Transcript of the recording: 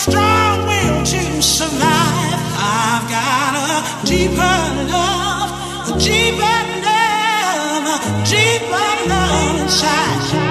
strong will to survive. I've got a deeper love, deeper deeper love inside.